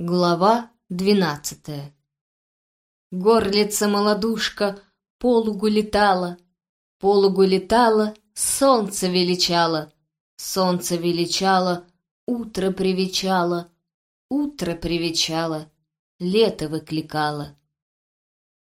Глава двенадцатая Горлица молодушка полугу летала, полугу летала, солнце величало, солнце величало, утро привечало, утро привечало, лето выкликало.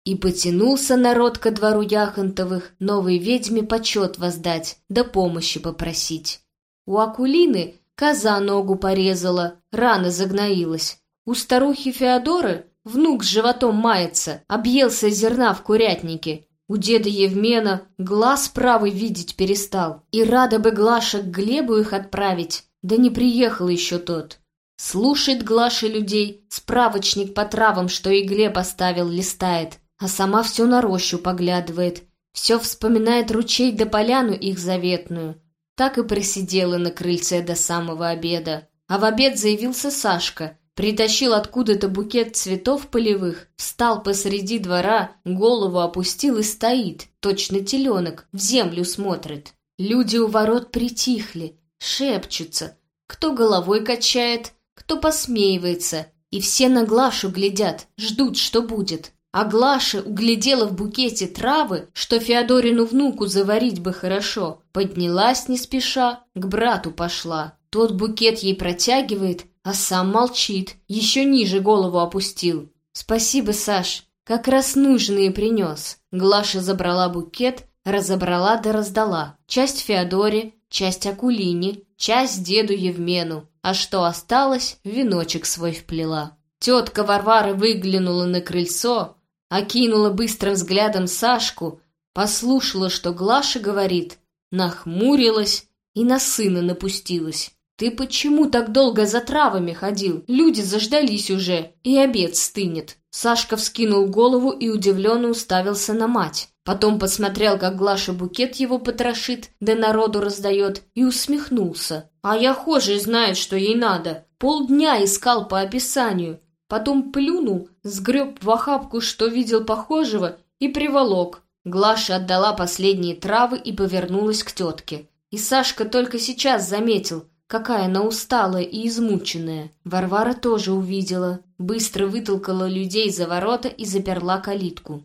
И потянулся народ ко двору Яхонтовых новой ведьме почет воздать, да помощи попросить. У Акулины коза ногу порезала, рана загноилась. У старухи Феодоры внук с животом мается, объелся зерна в курятнике. У деда Евмена глаз правый видеть перестал. И рада бы Глаша к Глебу их отправить, да не приехал еще тот. Слушает Глаша людей, справочник по травам, что и Глеб оставил, листает, а сама все на рощу поглядывает, все вспоминает ручей да поляну их заветную. Так и просидела на крыльце до самого обеда. А в обед заявился Сашка — Притащил откуда-то букет цветов полевых, встал посреди двора, голову опустил и стоит, точно теленок, в землю смотрит. Люди у ворот притихли, шепчутся, кто головой качает, кто посмеивается, и все на Глашу глядят, ждут, что будет. А Глаша углядела в букете травы, что Феодорину внуку заварить бы хорошо, поднялась не спеша, к брату пошла. Тот букет ей протягивает, а сам молчит, еще ниже голову опустил. «Спасибо, Саш, как раз нужные принес». Глаша забрала букет, разобрала да раздала. Часть Феодоре, часть Акулине, часть деду Евмену. А что осталось, веночек свой вплела. Тетка Варвара выглянула на крыльцо, окинула быстрым взглядом Сашку, послушала, что Глаша говорит, нахмурилась и на сына напустилась. «Ты почему так долго за травами ходил? Люди заждались уже, и обед стынет». Сашка вскинул голову и удивленно уставился на мать. Потом посмотрел, как Глаша букет его потрошит, да народу раздает, и усмехнулся. А я хожий знает, что ей надо. Полдня искал по описанию. Потом плюнул, сгреб в охапку, что видел похожего, и приволок. Глаша отдала последние травы и повернулась к тетке. И Сашка только сейчас заметил, какая она усталая и измученная. Варвара тоже увидела, быстро вытолкала людей за ворота и заперла калитку.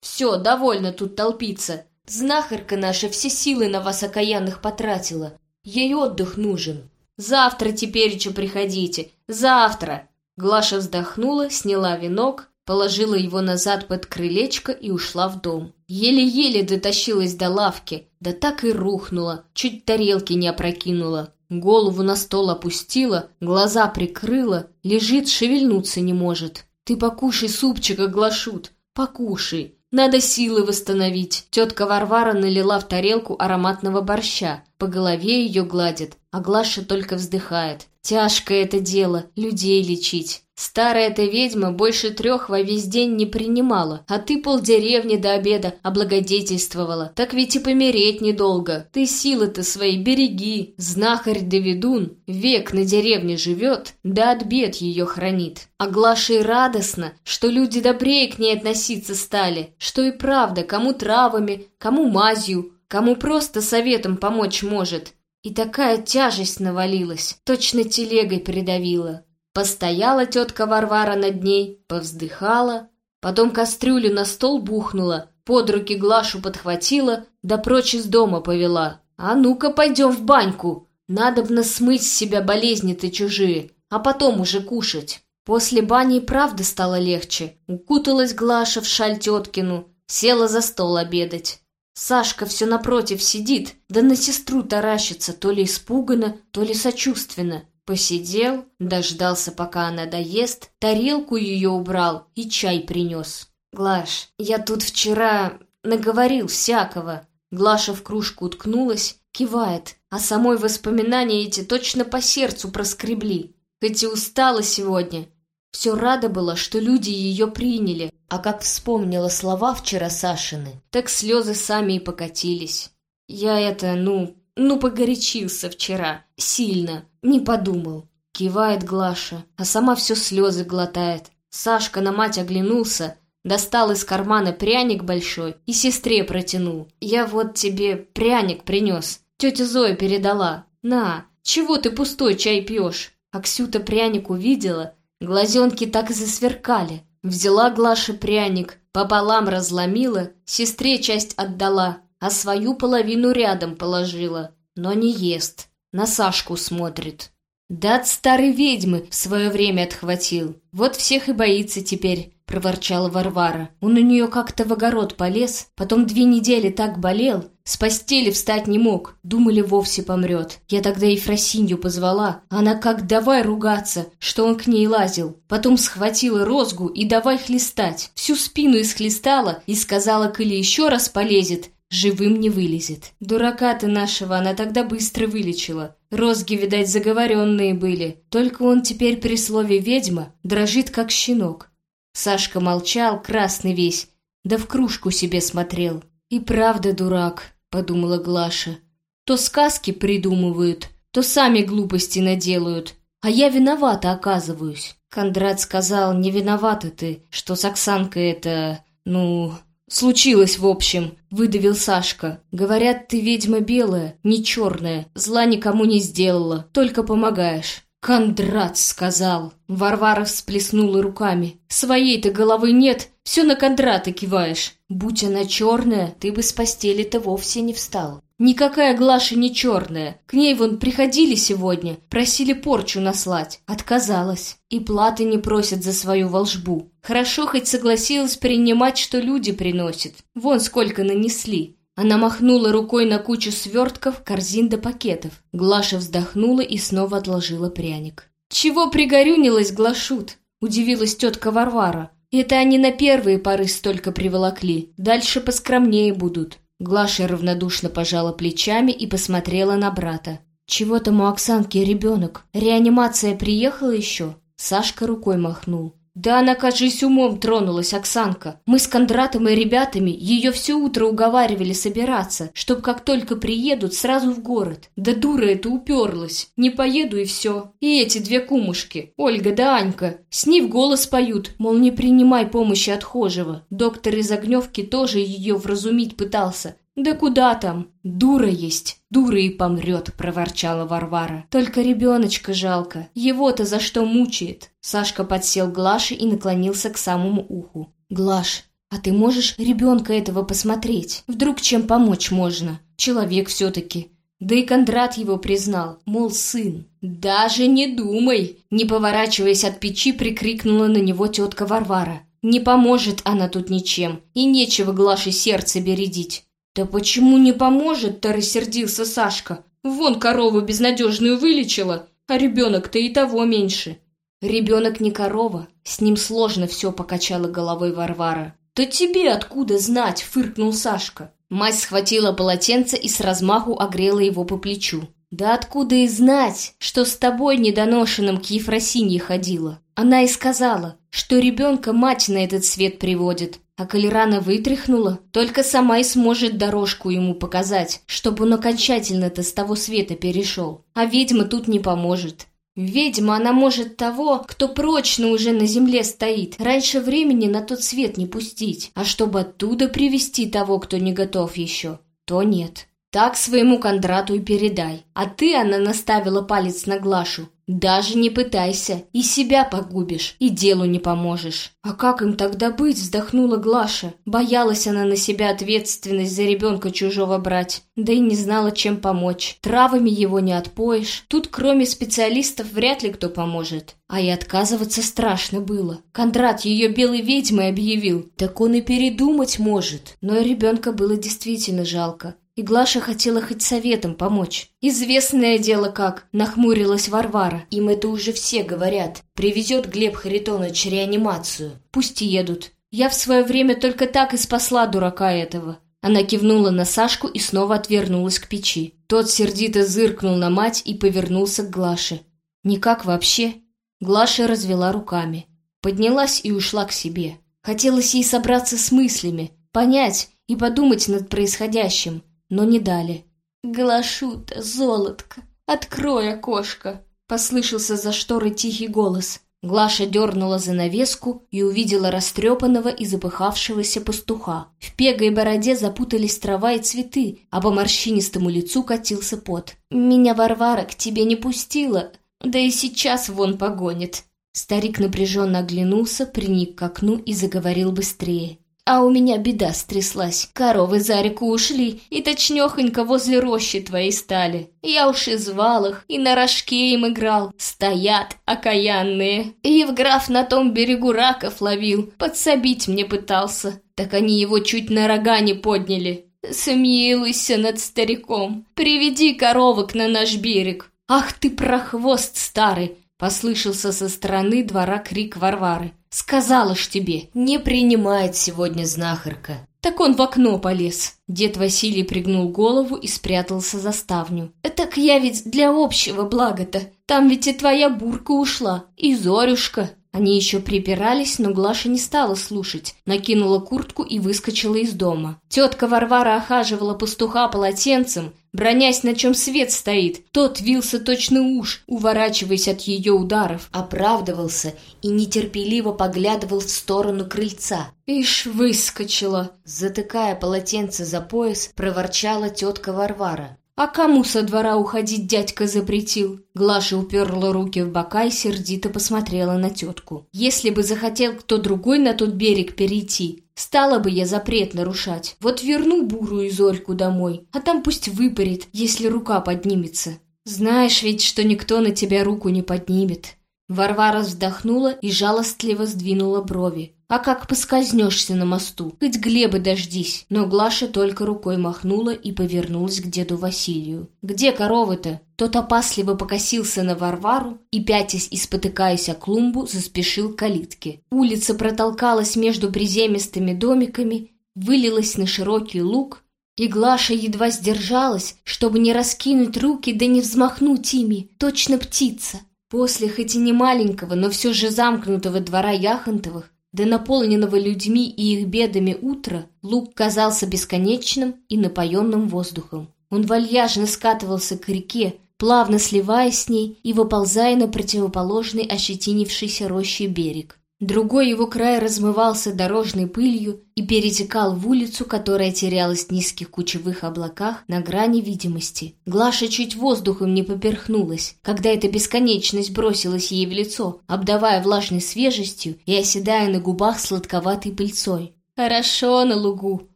«Все, довольно тут толпиться. Знахарка наша все силы на вас окаянных потратила. Ей отдых нужен. Завтра тепереча приходите. Завтра!» Глаша вздохнула, сняла венок, положила его назад под крылечко и ушла в дом. Еле-еле дотащилась до лавки, да так и рухнула, чуть тарелки не опрокинула. Голову на стол опустила, глаза прикрыла, лежит, шевельнуться не может. «Ты покушай супчика, глашут, покушай. Надо силы восстановить». Тетка Варвара налила в тарелку ароматного борща, по голове ее гладит, а Глаша только вздыхает. «Тяжкое это дело, людей лечить. Старая эта ведьма больше трех во весь день не принимала, а ты полдеревни до обеда облагодетельствовала. Так ведь и помереть недолго. Ты силы-то свои береги. Знахарь Давидун век на деревне живет, да от бед ее хранит. А Глаше радостно, что люди добрее к ней относиться стали, что и правда, кому травами, кому мазью, кому просто советом помочь может. И такая тяжесть навалилась, точно телегой придавила. Постояла тетка Варвара над ней, повздыхала, потом кастрюлю на стол бухнула, под руки Глашу подхватила, да прочь из дома повела. «А ну-ка, пойдем в баньку! Надобно смыть с себя болезни-то чужие, а потом уже кушать». После бани и правда стало легче. Укуталась Глаша в шаль теткину, села за стол обедать. Сашка все напротив сидит, да на сестру таращится, то ли испуганно, то ли сочувственно. Посидел, дождался, пока она доест, тарелку ее убрал и чай принес. «Глаш, я тут вчера наговорил всякого». Глаша в кружку уткнулась, кивает, а самой воспоминания эти точно по сердцу проскребли. Хоть и устала сегодня, все рада была, что люди ее приняли, а как вспомнила слова вчера Сашины, так слезы сами и покатились. Я это, ну, ну, погорячился вчера. Сильно. Не подумал. Кивает Глаша, а сама все слезы глотает. Сашка на мать оглянулся, достал из кармана пряник большой и сестре протянул. «Я вот тебе пряник принес. Тетя Зоя передала. На, чего ты пустой чай пьешь?» Аксюта пряник увидела, Глазенки так и засверкали. Взяла Глаша пряник, пополам разломила, сестре часть отдала, а свою половину рядом положила. Но не ест, на Сашку смотрит. Да от старой ведьмы в свое время отхватил. Вот всех и боится теперь, — проворчала Варвара. Он у нее как-то в огород полез, потом две недели так болел, с постели встать не мог, думали, вовсе помрет. Я тогда Ефросинью позвала, она как давай ругаться, что он к ней лазил. Потом схватила розгу и давай хлестать. Всю спину исхлестала и сказала, коли еще раз полезет, живым не вылезет. Дурака ты нашего она тогда быстро вылечила. Розги, видать, заговоренные были. Только он теперь при слове «ведьма» дрожит, как щенок. Сашка молчал, красный весь, да в кружку себе смотрел. «И правда дурак», — подумала Глаша. «То сказки придумывают, то сами глупости наделают, а я виновата оказываюсь». Кондрат сказал, не виновата ты, что с Оксанкой это, ну, случилось в общем, выдавил Сашка. Говорят, ты ведьма белая, не черная, зла никому не сделала, только помогаешь. «Кондрат сказал!» Варвара всплеснула руками. «Своей-то головы нет, все на Кондрата киваешь. Будь она черная, ты бы с постели-то вовсе не встал. Никакая Глаша не черная. К ней вон приходили сегодня, просили порчу наслать. Отказалась. И платы не просят за свою волжбу. Хорошо хоть согласилась принимать, что люди приносят. Вон сколько нанесли. Она махнула рукой на кучу свертков, корзин да пакетов. Глаша вздохнула и снова отложила пряник. «Чего пригорюнилась, Глашут?» — удивилась тетка Варвара. «Это они на первые поры столько приволокли. Дальше поскромнее будут». Глаша равнодушно пожала плечами и посмотрела на брата. «Чего там у Оксанки ребенок? Реанимация приехала еще?» Сашка рукой махнул. Да она, кажись, умом тронулась, Оксанка. Мы с Кондратом и ребятами ее все утро уговаривали собираться, чтоб как только приедут, сразу в город. Да дура это уперлась. Не поеду и все. И эти две кумушки, Ольга да Анька, с ней в голос поют, мол, не принимай помощи отхожего. Доктор из Огневки тоже ее вразумить пытался, «Да куда там? Дура есть, дура и помрет», — проворчала Варвара. «Только ребеночка жалко. Его-то за что мучает?» Сашка подсел к Глаше и наклонился к самому уху. «Глаш, а ты можешь ребенка этого посмотреть? Вдруг чем помочь можно? Человек все-таки». Да и Кондрат его признал, мол, сын. «Даже не думай!» Не поворачиваясь от печи, прикрикнула на него тетка Варвара. «Не поможет она тут ничем, и нечего Глаше сердце бередить. «Да почему не поможет-то?» — рассердился Сашка. «Вон корову безнадежную вылечила, а ребенок-то и того меньше». «Ребенок не корова, с ним сложно все», — покачала головой Варвара. «Да тебе откуда знать?» — фыркнул Сашка. Мать схватила полотенце и с размаху огрела его по плечу. «Да откуда и знать, что с тобой недоношенным к Ефросинье ходила?» Она и сказала, что ребенка мать на этот свет приводит, а коли рано вытряхнула, только сама и сможет дорожку ему показать, чтобы он окончательно-то с того света перешел. А ведьма тут не поможет. Ведьма, она может того, кто прочно уже на земле стоит, раньше времени на тот свет не пустить. А чтобы оттуда привести того, кто не готов еще, то нет. Так своему Кондрату и передай. А ты, она наставила палец на Глашу, даже не пытайся, и себя погубишь, и делу не поможешь. А как им тогда быть, вздохнула Глаша. Боялась она на себя ответственность за ребенка чужого брать, да и не знала, чем помочь. Травами его не отпоешь. Тут кроме специалистов вряд ли кто поможет. А и отказываться страшно было. Кондрат ее белой ведьмой объявил. Так он и передумать может. Но ребенка было действительно жалко. И Глаша хотела хоть советом помочь. «Известное дело как», — нахмурилась Варвара. «Им это уже все говорят. Привезет Глеб Харитонович реанимацию. Пусть едут. Я в свое время только так и спасла дурака этого». Она кивнула на Сашку и снова отвернулась к печи. Тот сердито зыркнул на мать и повернулся к Глаше. «Никак вообще?» Глаша развела руками. Поднялась и ушла к себе. Хотелось ей собраться с мыслями, понять и подумать над происходящим но не дали. «Глашута, золотко, открой окошко!» Послышался за шторой тихий голос. Глаша дернула занавеску и увидела растрепанного и запыхавшегося пастуха. В пегой бороде запутались трава и цветы, а по морщинистому лицу катился пот. «Меня Варвара к тебе не пустила, да и сейчас вон погонит». Старик напряженно оглянулся, приник к окну и заговорил быстрее. А у меня беда стряслась. Коровы за реку ушли, и точнёхонько возле рощи твоей стали. Я уж и звал их, и на рожке им играл. Стоят, окаянные. Евграф на том берегу раков ловил, подсобить мне пытался. Так они его чуть на рога не подняли. Смилуйся над стариком, приведи коровок на наш берег. Ах ты прохвост старый! Послышался со стороны двора крик Варвары. «Сказала ж тебе, не принимает сегодня знахарка». Так он в окно полез. Дед Василий пригнул голову и спрятался за ставню. «Так я ведь для общего блага-то. Там ведь и твоя бурка ушла, и Зорюшка». Они еще припирались, но Глаша не стала слушать, накинула куртку и выскочила из дома. Тетка Варвара охаживала пастуха полотенцем, бронясь, на чем свет стоит. Тот вился точно уж, уворачиваясь от ее ударов, оправдывался и нетерпеливо поглядывал в сторону крыльца. «Ишь, выскочила!» Затыкая полотенце за пояс, проворчала тетка Варвара. «А кому со двора уходить дядька запретил?» Глаша уперла руки в бока и сердито посмотрела на тетку. «Если бы захотел кто другой на тот берег перейти, стала бы я запрет нарушать. Вот верну Буру и Зорьку домой, а там пусть выпарит, если рука поднимется. Знаешь ведь, что никто на тебя руку не поднимет». Варвара вздохнула и жалостливо сдвинула брови. А как поскользнешься на мосту? Хоть Глеба дождись. Но Глаша только рукой махнула и повернулась к деду Василию. «Где коровы-то?» Тот опасливо покосился на Варвару и, пятясь и спотыкаясь о клумбу, заспешил к калитке. Улица протолкалась между приземистыми домиками, вылилась на широкий луг, и Глаша едва сдержалась, чтобы не раскинуть руки да не взмахнуть ими, точно птица. После хоть и не маленького, но все же замкнутого двора Яхонтовых, до наполненного людьми и их бедами утра луг казался бесконечным и напоенным воздухом. Он вальяжно скатывался к реке, плавно сливаясь с ней и выползая на противоположный ощетинившийся рощей берег. Другой его край размывался дорожной пылью и перетекал в улицу, которая терялась в низких кучевых облаках на грани видимости. Глаша чуть воздухом не поперхнулась, когда эта бесконечность бросилась ей в лицо, обдавая влажной свежестью и оседая на губах сладковатой пыльцой. «Хорошо на лугу»,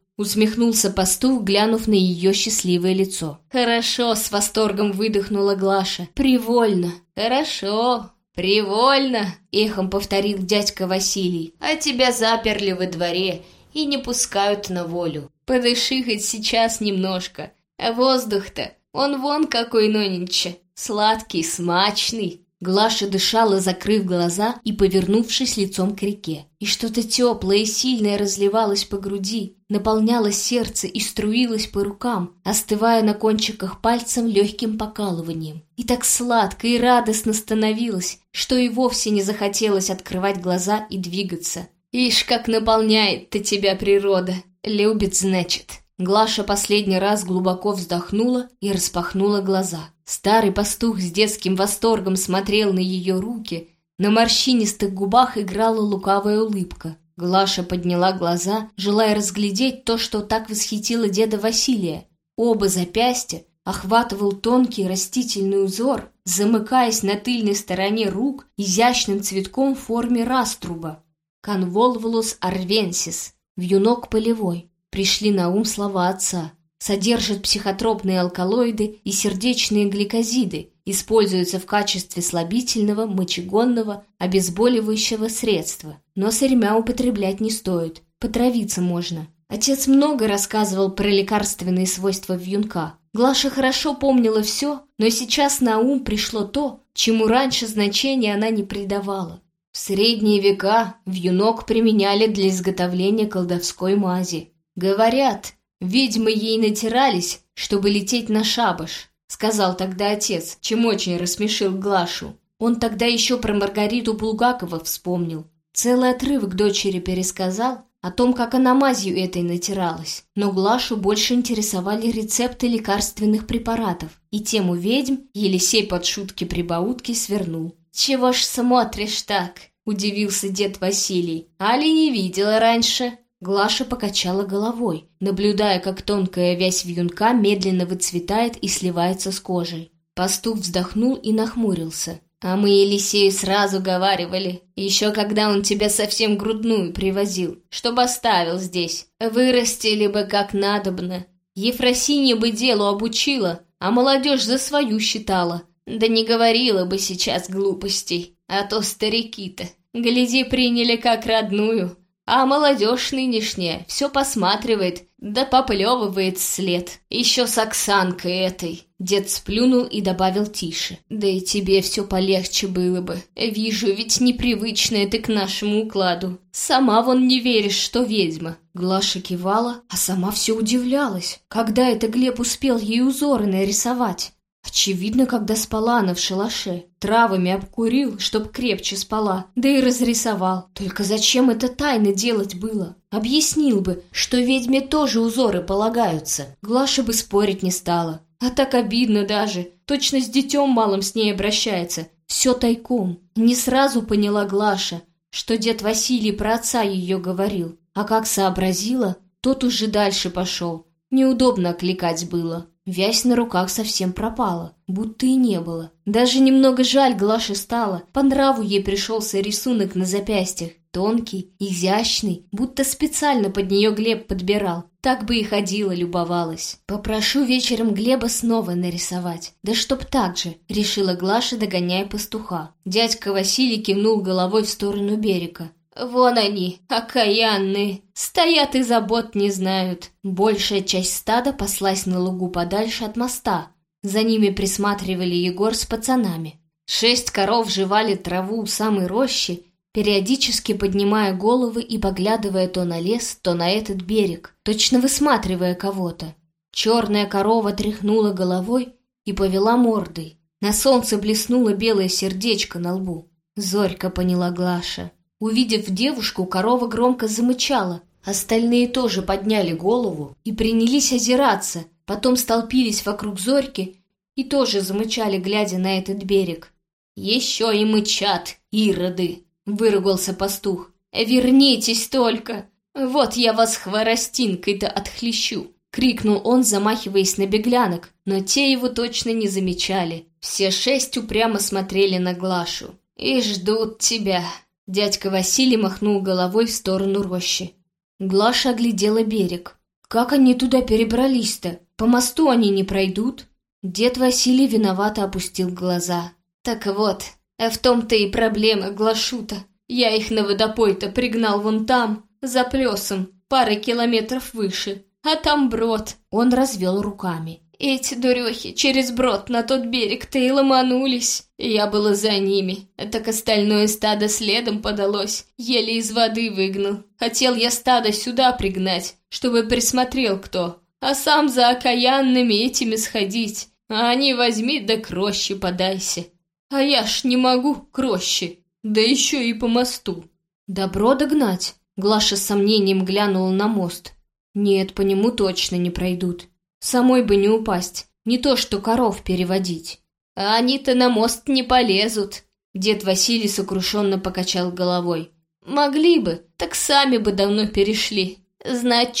— усмехнулся пастух, глянув на ее счастливое лицо. «Хорошо», — с восторгом выдохнула Глаша. «Привольно». «Хорошо», «Привольно!» — эхом повторил дядька Василий. «А тебя заперли во дворе и не пускают на волю. Подыши хоть сейчас немножко. А воздух-то, он вон какой ноненче, сладкий, смачный». Глаша дышала, закрыв глаза и повернувшись лицом к реке. И что-то теплое и сильное разливалось по груди, наполняло сердце и струилось по рукам, остывая на кончиках пальцем легким покалыванием. И так сладко и радостно становилось, что и вовсе не захотелось открывать глаза и двигаться. «Ишь, как наполняет-то тебя природа! Любит, значит!» Глаша последний раз глубоко вздохнула и распахнула глаза. Старый пастух с детским восторгом смотрел на ее руки, на морщинистых губах играла лукавая улыбка. Глаша подняла глаза, желая разглядеть то, что так восхитило деда Василия. Оба запястья охватывал тонкий растительный узор, замыкаясь на тыльной стороне рук изящным цветком в форме раструба. Конволвулус арвенсис, вьюнок полевой пришли на ум слова отца. Содержит психотропные алкалоиды и сердечные гликозиды, используется в качестве слабительного, мочегонного, обезболивающего средства. Но сырьмя употреблять не стоит, потравиться можно. Отец много рассказывал про лекарственные свойства вьюнка. Глаша хорошо помнила все, но сейчас на ум пришло то, чему раньше значения она не придавала. В средние века вьюнок применяли для изготовления колдовской мази. «Говорят, ведьмы ей натирались, чтобы лететь на шабаш», — сказал тогда отец, чем очень рассмешил Глашу. Он тогда еще про Маргариту Булгакова вспомнил. Целый отрывок дочери пересказал о том, как она мазью этой натиралась. Но Глашу больше интересовали рецепты лекарственных препаратов. И тему ведьм Елисей под шутки-прибаутки свернул. «Чего ж смотришь так?» — удивился дед Василий. «Али не видела раньше?» Глаша покачала головой, наблюдая, как тонкая вязь вьюнка медленно выцветает и сливается с кожей. Пастух вздохнул и нахмурился. А мы Елисею сразу говаривали, еще когда он тебя совсем грудную привозил, чтобы оставил здесь. Вырастили бы как надобно. Ефросинья бы делу обучила, а молодежь за свою считала. Да не говорила бы сейчас глупостей, а то старики-то, гляди, приняли как родную. А молодежь нынешняя все посматривает, да поплевывает след. Еще с Оксанкой этой. Дед сплюнул и добавил тише. Да и тебе все полегче было бы. Вижу, ведь непривычная ты к нашему укладу. Сама вон не веришь, что ведьма. Глаша кивала, а сама все удивлялась. Когда это Глеб успел ей узоры нарисовать? Очевидно, когда спала она в шалаше. Травами обкурил, чтоб крепче спала, да и разрисовал. Только зачем это тайно делать было? Объяснил бы, что ведьме тоже узоры полагаются. Глаша бы спорить не стала. А так обидно даже. Точно с детем малым с ней обращается. Все тайком. Не сразу поняла Глаша, что дед Василий про отца ее говорил. А как сообразила, тот уже дальше пошел. Неудобно окликать было. Вязь на руках совсем пропала, будто и не было. Даже немного жаль Глаше стало. По нраву ей пришелся рисунок на запястьях. Тонкий, изящный, будто специально под нее Глеб подбирал. Так бы и ходила, любовалась. Попрошу вечером Глеба снова нарисовать. Да чтоб так же, решила Глаша, догоняя пастуха. Дядька Василий кивнул головой в сторону берега. Вон они, окаянные, стоят и забот не знают. Большая часть стада паслась на лугу подальше от моста. За ними присматривали Егор с пацанами. Шесть коров жевали траву у самой рощи, периодически поднимая головы и поглядывая то на лес, то на этот берег, точно высматривая кого-то. Черная корова тряхнула головой и повела мордой. На солнце блеснуло белое сердечко на лбу. Зорька поняла Глаша. Увидев девушку, корова громко замычала. Остальные тоже подняли голову и принялись озираться, потом столпились вокруг Зорьки и тоже замычали, глядя на этот берег. «Еще и мычат, ироды!» — выругался пастух. «Вернитесь только! Вот я вас хворостинкой-то отхлещу!» — крикнул он, замахиваясь на беглянок, но те его точно не замечали. Все шесть упрямо смотрели на Глашу. «И ждут тебя!» Дядька Василий махнул головой в сторону рощи. Глаша оглядела берег. Как они туда перебрались-то? По мосту они не пройдут? Дед Василий виновато опустил глаза. Так вот, а в том-то и проблема, Глашута. Я их на водопой-то пригнал вон там, за плесом, пары километров выше. А там брод. Он развел руками. Эти дурехи через брод на тот берег-то и ломанулись. Я было за ними, так остальное стадо следом подалось, еле из воды выгнал. Хотел я стадо сюда пригнать, чтобы присмотрел кто, а сам за окаянными этими сходить. А они возьми да к роще подайся. А я ж не могу к роще, да еще и по мосту. Добро догнать. Глаша с сомнением глянула на мост. Нет, по нему точно не пройдут. Самой бы не упасть, не то что коров переводить. А они-то на мост не полезут. Дед Василий сокрушенно покачал головой. Могли бы, так сами бы давно перешли. Знать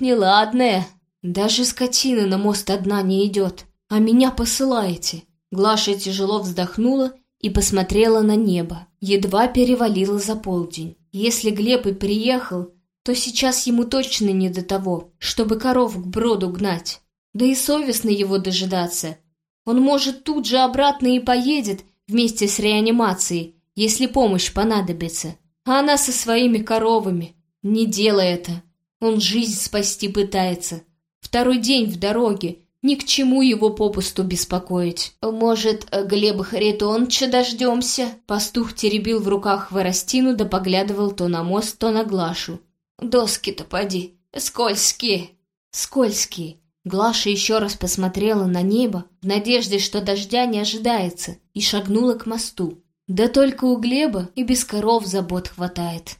неладное. Даже скотина на мост одна не идет, а меня посылаете. Глаша тяжело вздохнула и посмотрела на небо. Едва перевалила за полдень. Если Глеб и приехал, то сейчас ему точно не до того, чтобы коров к броду гнать. Да и совестно его дожидаться. Он, может, тут же обратно и поедет вместе с реанимацией, если помощь понадобится. А она со своими коровами. Не делай это. Он жизнь спасти пытается. Второй день в дороге. Ни к чему его попусту беспокоить. Может, Глеба Харитоновича дождемся? Пастух теребил в руках хворостину да поглядывал то на мост, то на Глашу. Доски-то поди, скользкие. Скользкие. Глаша еще раз посмотрела на небо в надежде, что дождя не ожидается, и шагнула к мосту. Да только у Глеба и без коров забот хватает.